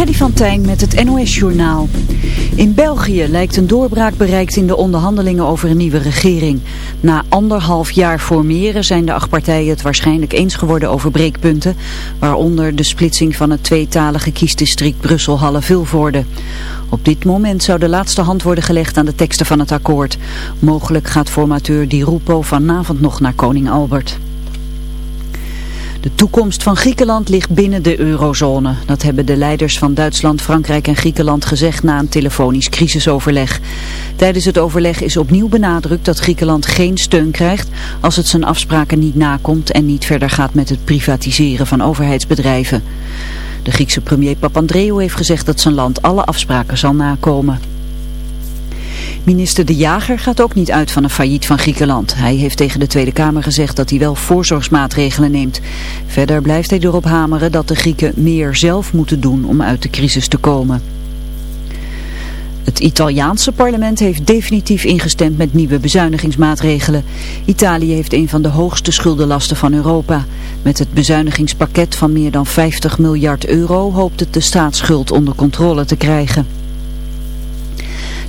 Freddy van Tijn met het NOS-journaal. In België lijkt een doorbraak bereikt in de onderhandelingen over een nieuwe regering. Na anderhalf jaar formeren zijn de acht partijen het waarschijnlijk eens geworden over breekpunten, waaronder de splitsing van het tweetalige kiesdistrict Brussel-Halle-Vilvoorde. Op dit moment zou de laatste hand worden gelegd aan de teksten van het akkoord. Mogelijk gaat formateur Di Rupo vanavond nog naar koning Albert. De toekomst van Griekenland ligt binnen de eurozone. Dat hebben de leiders van Duitsland, Frankrijk en Griekenland gezegd na een telefonisch crisisoverleg. Tijdens het overleg is opnieuw benadrukt dat Griekenland geen steun krijgt als het zijn afspraken niet nakomt en niet verder gaat met het privatiseren van overheidsbedrijven. De Griekse premier Papandreou heeft gezegd dat zijn land alle afspraken zal nakomen. Minister De Jager gaat ook niet uit van een failliet van Griekenland. Hij heeft tegen de Tweede Kamer gezegd dat hij wel voorzorgsmaatregelen neemt. Verder blijft hij erop hameren dat de Grieken meer zelf moeten doen om uit de crisis te komen. Het Italiaanse parlement heeft definitief ingestemd met nieuwe bezuinigingsmaatregelen. Italië heeft een van de hoogste schuldenlasten van Europa. Met het bezuinigingspakket van meer dan 50 miljard euro hoopt het de staatsschuld onder controle te krijgen.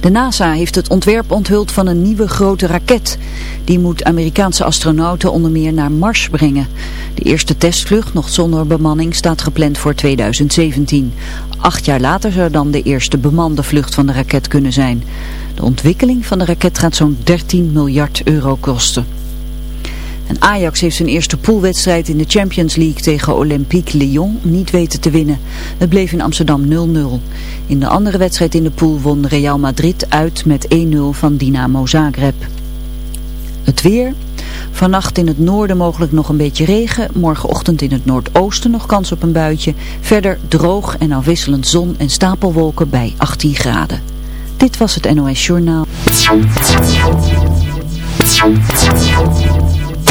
De NASA heeft het ontwerp onthuld van een nieuwe grote raket. Die moet Amerikaanse astronauten onder meer naar Mars brengen. De eerste testvlucht, nog zonder bemanning, staat gepland voor 2017. Acht jaar later zou dan de eerste bemande vlucht van de raket kunnen zijn. De ontwikkeling van de raket gaat zo'n 13 miljard euro kosten. Ajax heeft zijn eerste poolwedstrijd in de Champions League tegen Olympique Lyon niet weten te winnen. Het bleef in Amsterdam 0-0. In de andere wedstrijd in de pool won Real Madrid uit met 1-0 van Dynamo Zagreb. Het weer. Vannacht in het noorden mogelijk nog een beetje regen. Morgenochtend in het noordoosten nog kans op een buitje. Verder droog en afwisselend zon en stapelwolken bij 18 graden. Dit was het NOS Journaal.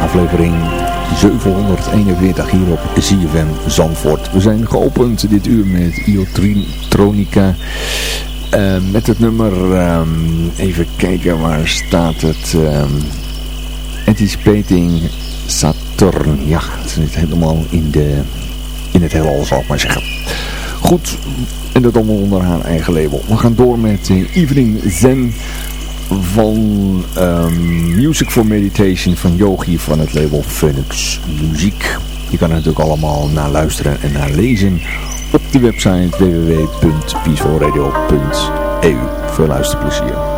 Aflevering 741 hier op ZFM Zandvoort. We zijn geopend dit uur met Iotronica. Uh, met het nummer, um, even kijken waar staat het, um, Anticipating Saturn. Ja, het zit helemaal in, de, in het heelal zal ik maar zeggen. Goed, en dat allemaal onder haar eigen label. We gaan door met uh, Evening Zen van um, Music for Meditation van Yogi van het label Phoenix Muziek. Je kan het natuurlijk allemaal naar luisteren en naar lezen op de website www.peacefulradio.eu. Veel luisterplezier.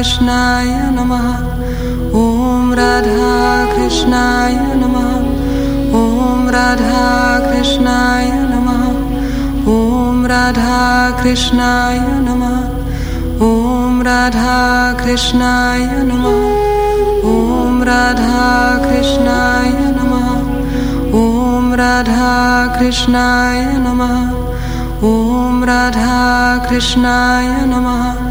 Krishna Namaha Om Radha Krishna Namaha Om Radha Krishna Namaha Om Radha Krishna Namaha Om Radha Krishna Namaha Om Radha Krishna Namaha Om Radha Krishna Namaha Om Radha Krishnaya Namaha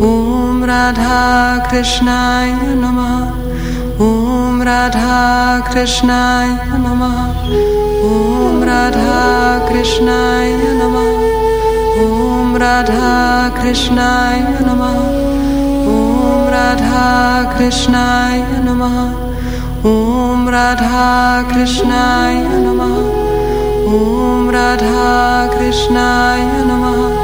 Om Radha Krishnaya Namaha. Om Radha Krishnaya Namaha. Om Radha Krishnaya Namaha. Om Radha Krishnaya Namaha. Om Radha Krishnaya Namaha. Om Radha Krishnaya Namaha. Om Radha Krishnaya Namaha. Om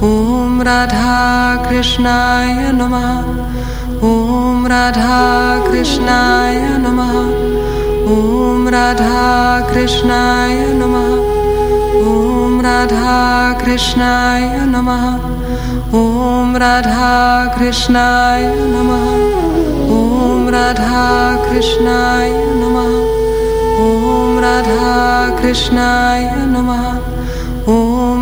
Om Radha Krishnaya Namaha. Om Radha Krishnaya Namaha. Om Radha Krishna Namaha. Om Radha Krishnaya Namaha. Om Radha Krishnaya Namaha. Om Radha Krishnaya Namaha. Om Radha Krishnaya Namaha.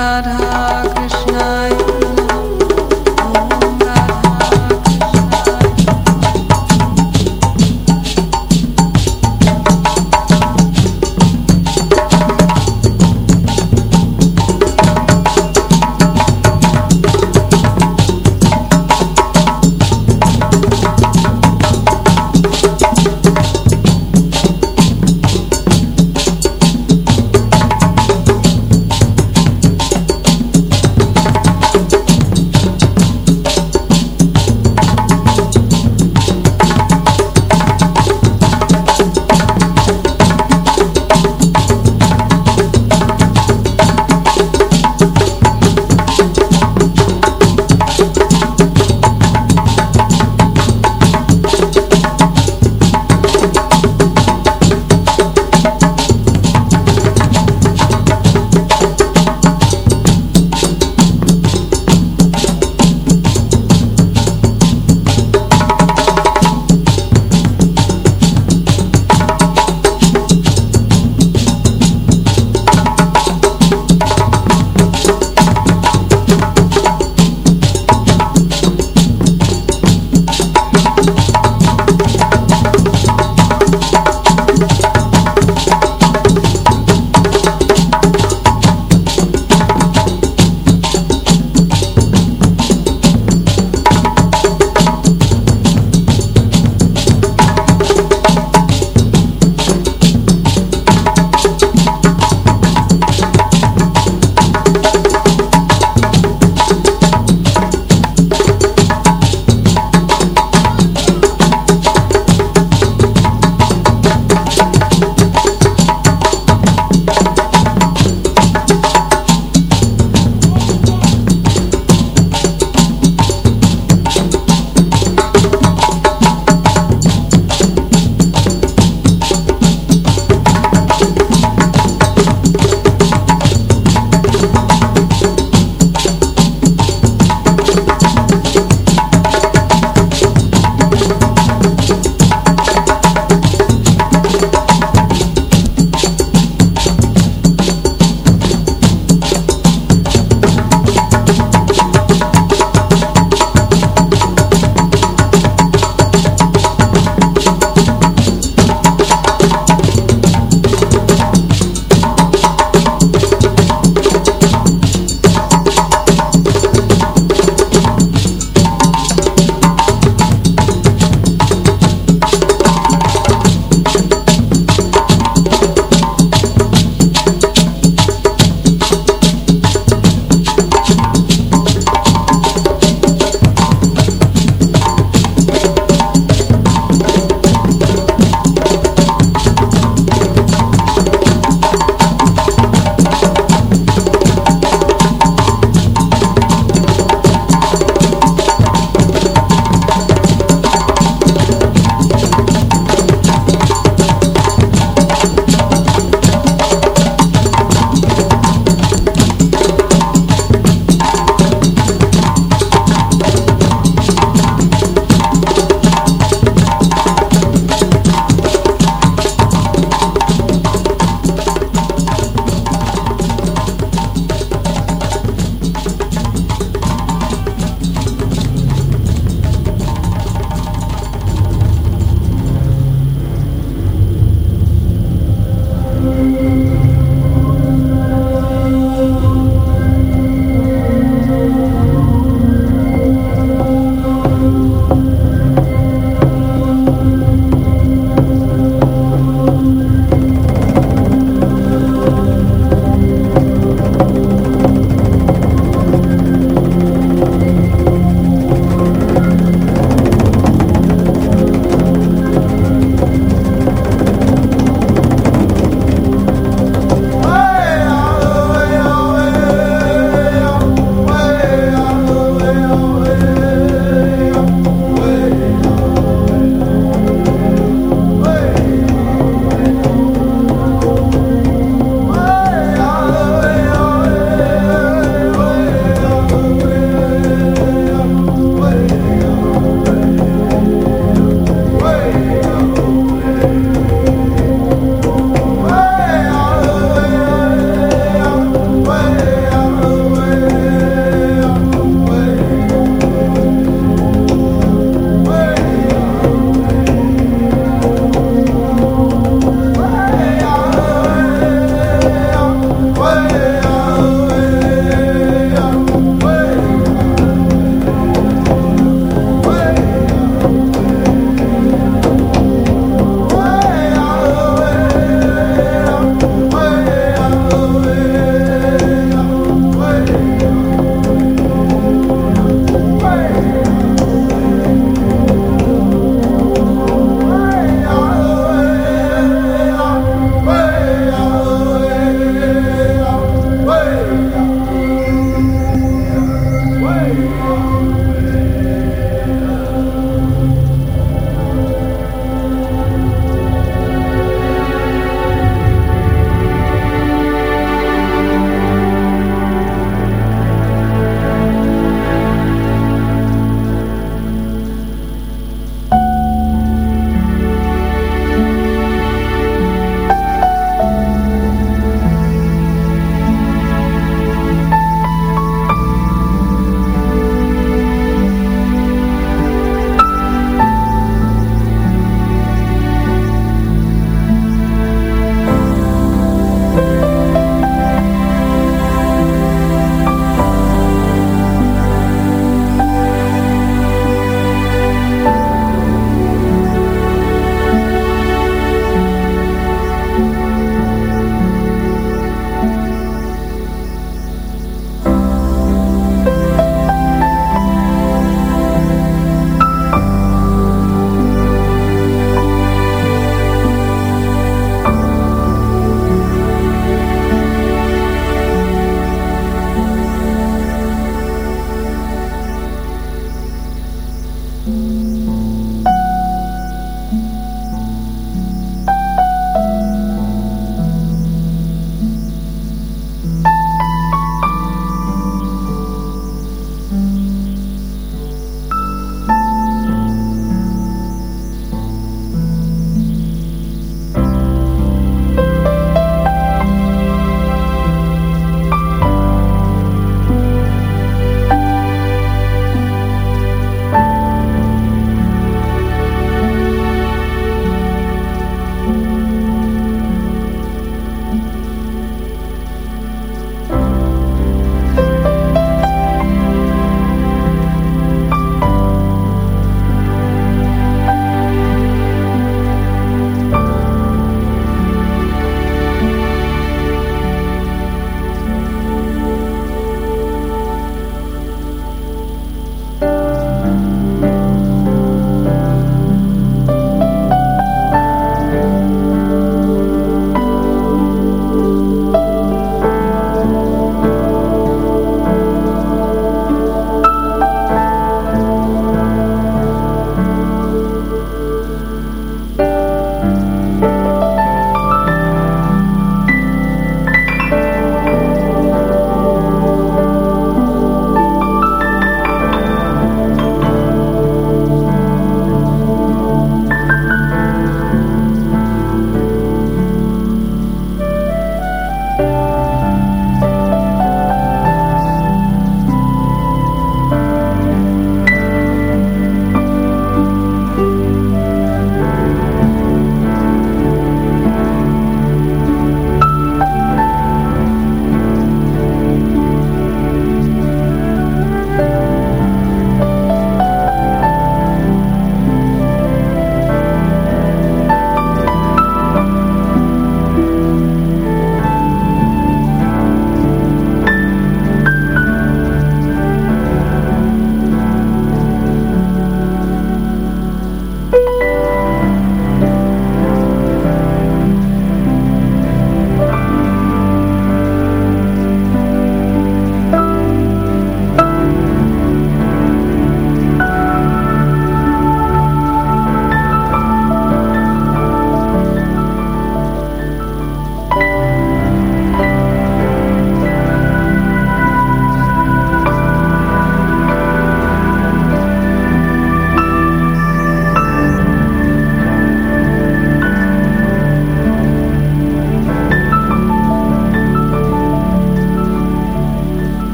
रा Krishna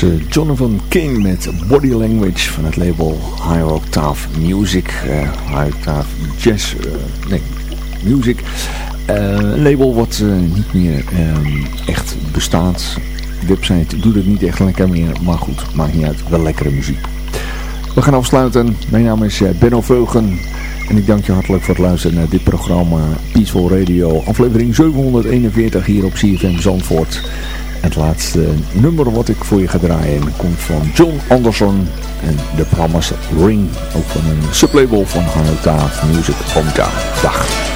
was uh, Jonathan King met Body Language van het label High Octave Music. Uh, High Octave Jazz, uh, nee, Music. een label wat niet meer ehm, echt bestaat. Website doet het niet echt lekker meer, maar goed, maakt niet uit. Wel lekkere muziek. We gaan afsluiten. Mijn naam is Benno Veugen. En ik dank je hartelijk voor het luisteren naar dit programma Peaceful Radio. Aflevering 741 hier op CFM Zandvoort. Het laatste nummer wat ik voor je ga draaien komt van John Anderson en The Promise Ring. Ook van een sublabel van Hanota Music Hometown. Dag.